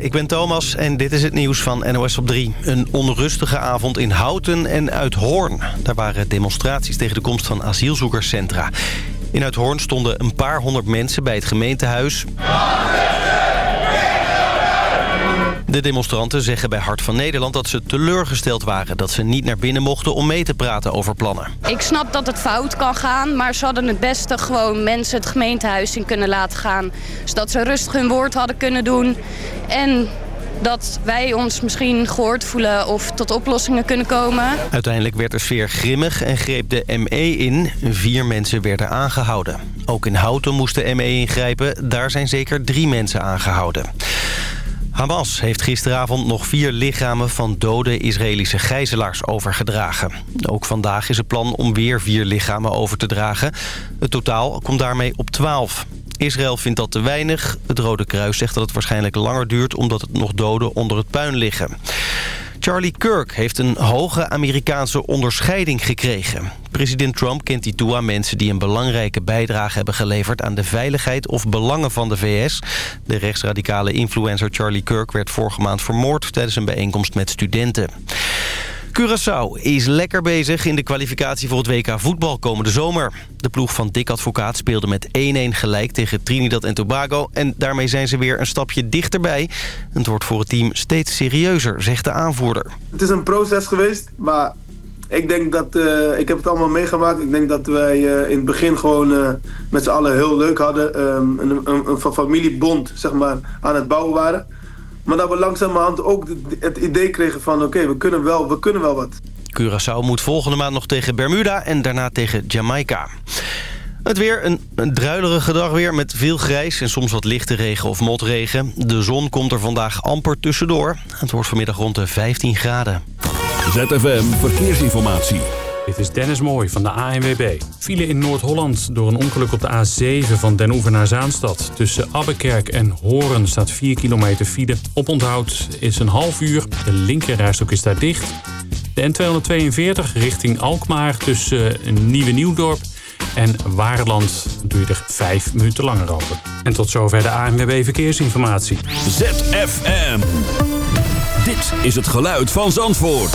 Ik ben Thomas en dit is het nieuws van NOS op 3. Een onrustige avond in Houten en Uithoorn. Daar waren demonstraties tegen de komst van asielzoekerscentra. In Uithoorn stonden een paar honderd mensen bij het gemeentehuis. De demonstranten zeggen bij Hart van Nederland dat ze teleurgesteld waren... dat ze niet naar binnen mochten om mee te praten over plannen. Ik snap dat het fout kan gaan, maar ze hadden het beste gewoon mensen het gemeentehuis in kunnen laten gaan. Zodat ze rustig hun woord hadden kunnen doen. En dat wij ons misschien gehoord voelen of tot oplossingen kunnen komen. Uiteindelijk werd de sfeer grimmig en greep de ME in. Vier mensen werden aangehouden. Ook in Houten moest de ME ingrijpen. Daar zijn zeker drie mensen aangehouden. Hamas heeft gisteravond nog vier lichamen van dode Israëlische gijzelaars overgedragen. Ook vandaag is het plan om weer vier lichamen over te dragen. Het totaal komt daarmee op twaalf. Israël vindt dat te weinig. Het Rode Kruis zegt dat het waarschijnlijk langer duurt... omdat het nog doden onder het puin liggen. Charlie Kirk heeft een hoge Amerikaanse onderscheiding gekregen. President Trump kent die toe aan mensen die een belangrijke bijdrage hebben geleverd... aan de veiligheid of belangen van de VS. De rechtsradicale influencer Charlie Kirk werd vorige maand vermoord... tijdens een bijeenkomst met studenten. Curaçao is lekker bezig in de kwalificatie voor het WK voetbal komende zomer. De ploeg van Dick Advocaat speelde met 1-1 gelijk tegen Trinidad en Tobago. En daarmee zijn ze weer een stapje dichterbij. Het wordt voor het team steeds serieuzer, zegt de aanvoerder. Het is een proces geweest, maar ik denk dat, uh, ik heb het allemaal meegemaakt. Ik denk dat wij uh, in het begin gewoon uh, met z'n allen heel leuk hadden. Um, een, een, een, familiebond zeg maar, aan het bouwen waren. Maar dat we langzamerhand ook het idee kregen van... oké, okay, we, kunnen wel, we kunnen wel wat. Curaçao moet volgende maand nog tegen Bermuda en daarna tegen Jamaica. Het weer, een, een druilerige dag weer met veel grijs en soms wat lichte regen of motregen. De zon komt er vandaag amper tussendoor. Het wordt vanmiddag rond de 15 graden. ZFM Verkeersinformatie. Dit is Dennis Mooij van de ANWB. File in Noord-Holland door een ongeluk op de A7 van Den Oever naar Zaanstad. Tussen Abbekerk en Horen staat 4 kilometer file. Oponthoud is een half uur. De linkerrijstok is daar dicht. De N242 richting Alkmaar tussen Nieuwe Nieuwdorp en Waarland je er 5 minuten langer over. En tot zover de ANWB Verkeersinformatie. ZFM. Dit is het geluid van Zandvoort.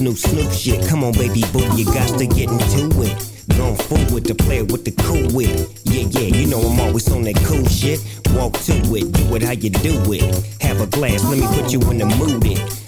New Snoop shit. Come on, baby boo, you got to get into it. To play with the player with the cool wit. Yeah, yeah, you know I'm always on that cool shit. Walk to it, do it how you do it. Have a glass, let me put you in the mood. It.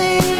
say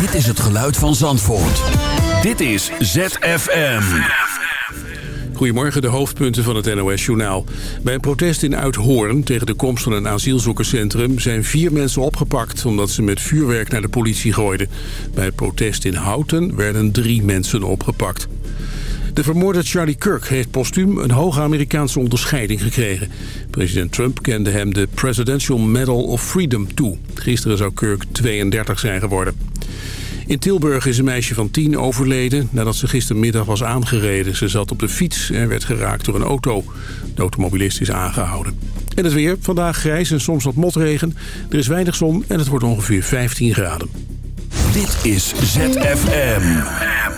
Dit is het geluid van Zandvoort. Dit is ZFM. Goedemorgen, de hoofdpunten van het NOS-journaal. Bij een protest in Uithoorn tegen de komst van een asielzoekerscentrum... zijn vier mensen opgepakt omdat ze met vuurwerk naar de politie gooiden. Bij het protest in Houten werden drie mensen opgepakt. De vermoorde Charlie Kirk heeft postuum een hoge Amerikaanse onderscheiding gekregen. President Trump kende hem de Presidential Medal of Freedom toe. Gisteren zou Kirk 32 zijn geworden. In Tilburg is een meisje van 10 overleden nadat ze gistermiddag was aangereden. Ze zat op de fiets en werd geraakt door een auto. De automobilist is aangehouden. En het weer, vandaag grijs en soms wat motregen. Er is weinig zon en het wordt ongeveer 15 graden. Dit is ZFM.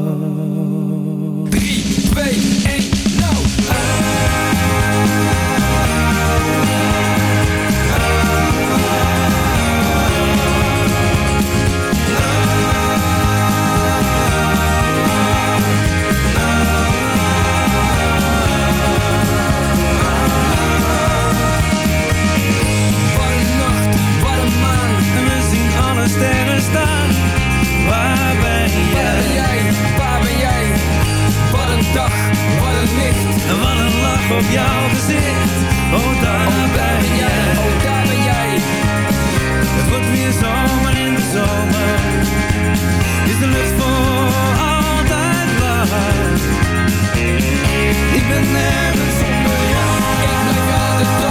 Op jouw gezicht. Oh, daar ben jij, oh, daar ben jij. Het wordt weer zomer in de zomer. Is de lucht voor altijd blauw. Ik ben nergens zonder jou. Ik blijf altijd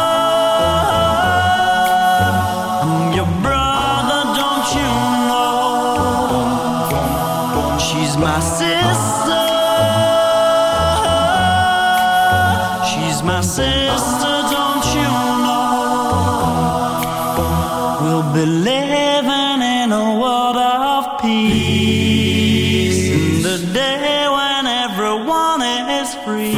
My sister, don't you know? We'll be living in a world of peace. In the day when everyone is free.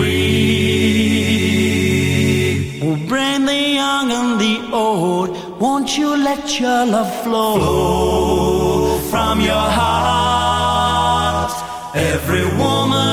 We'll bring the young and the old. Won't you let your love flow from your heart? Every woman,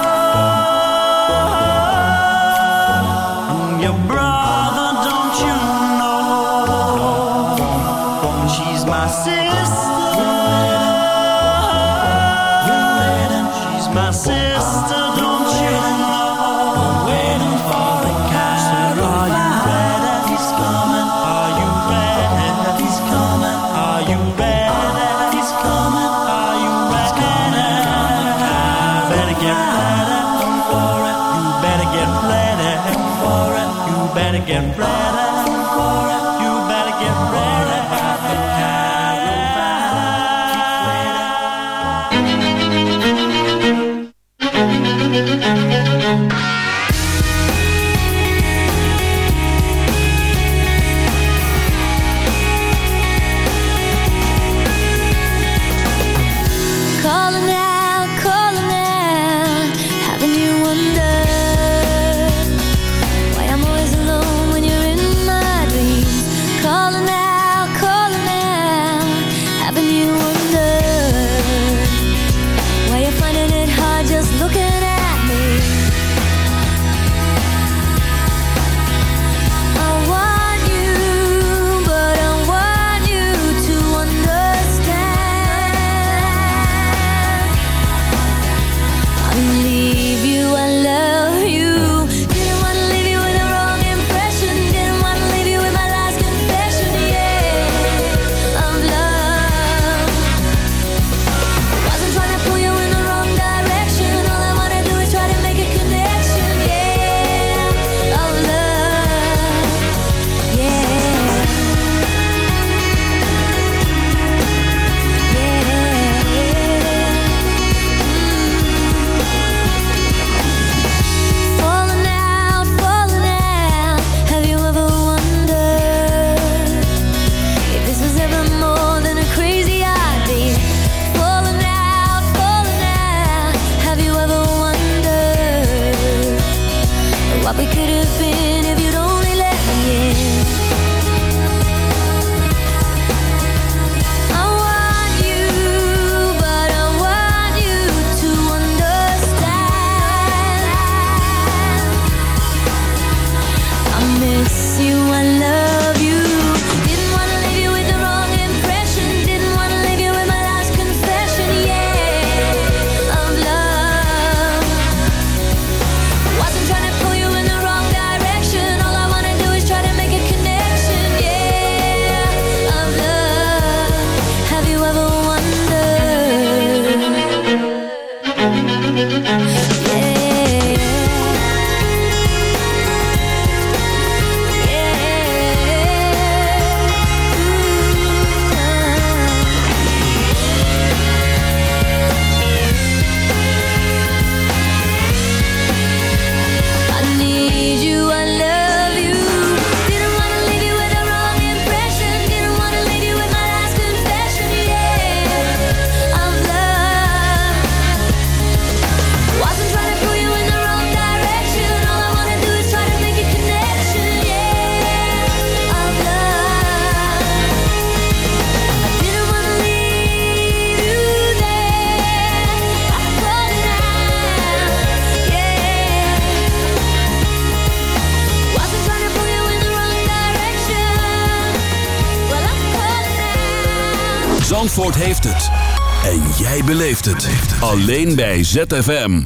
Alleen bij ZFM.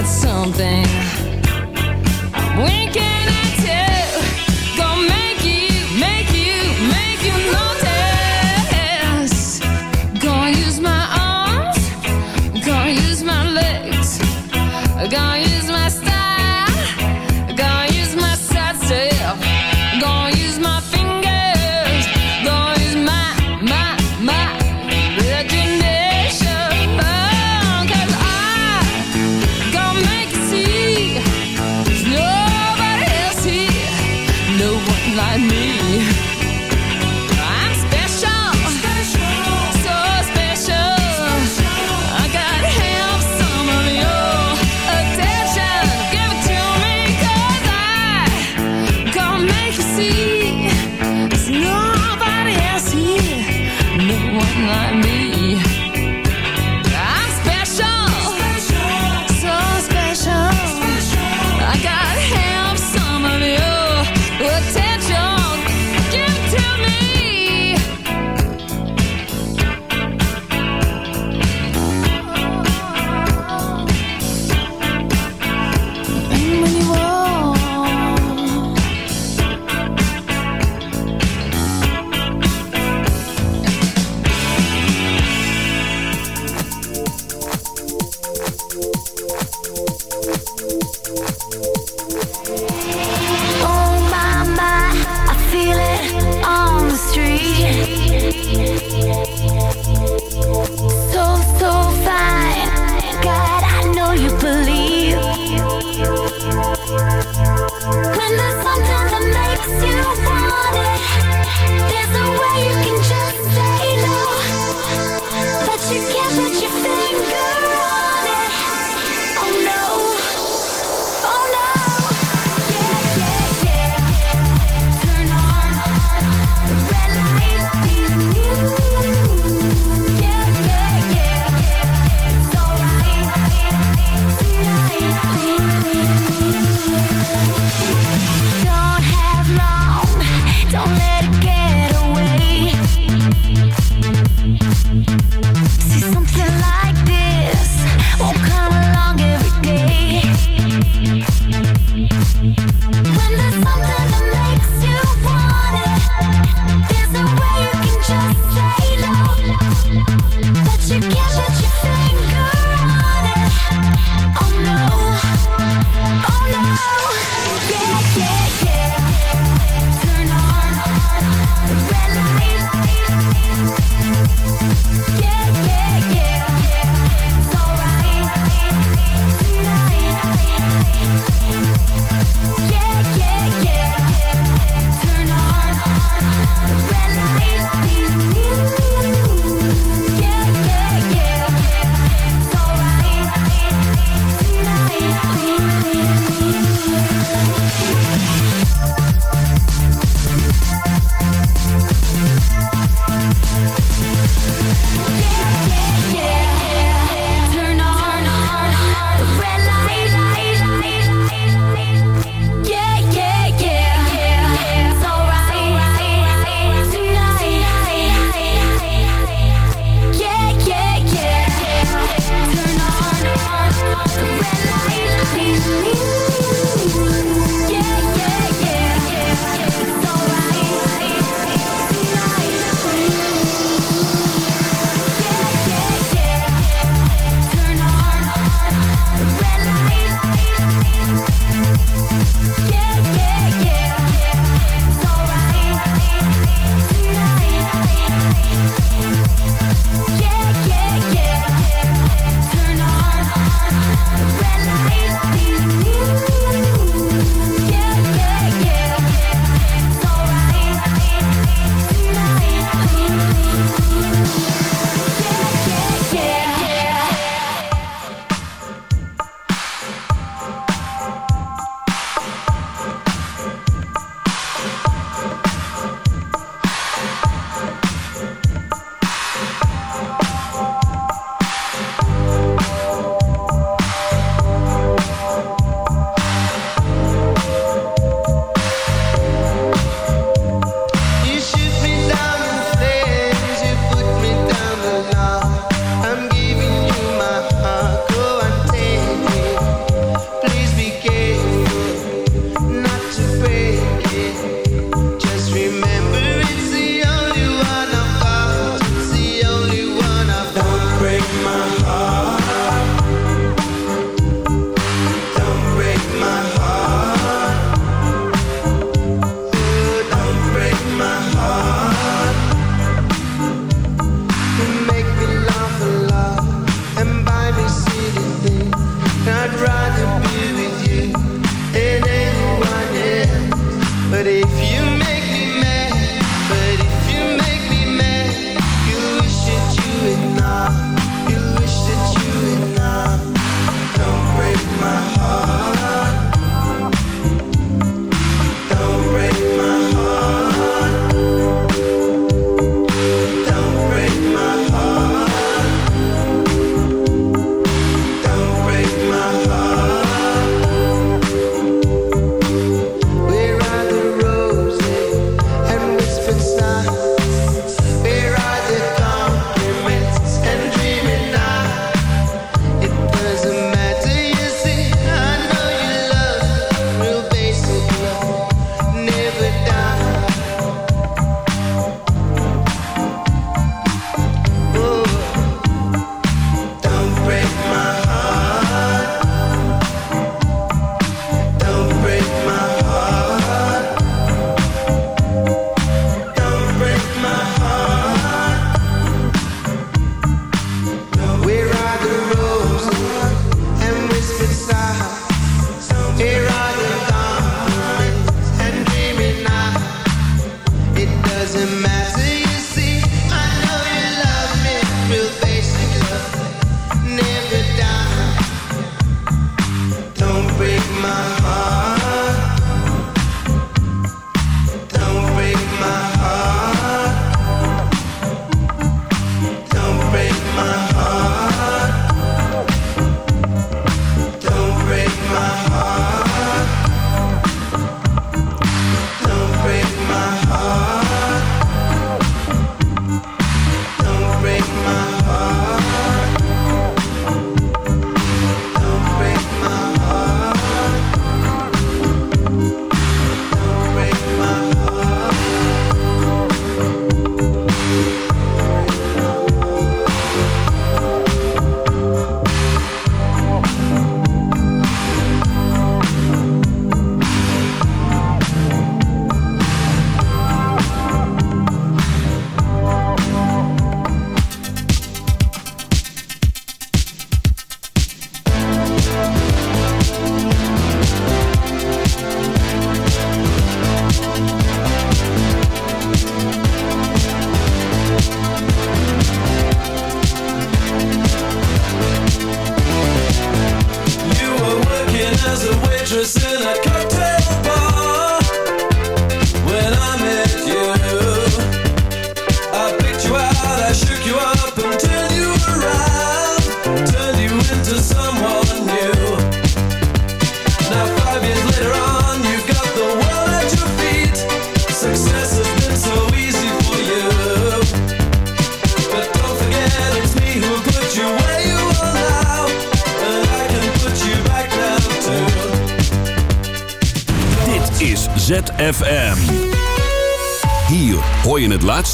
Got something.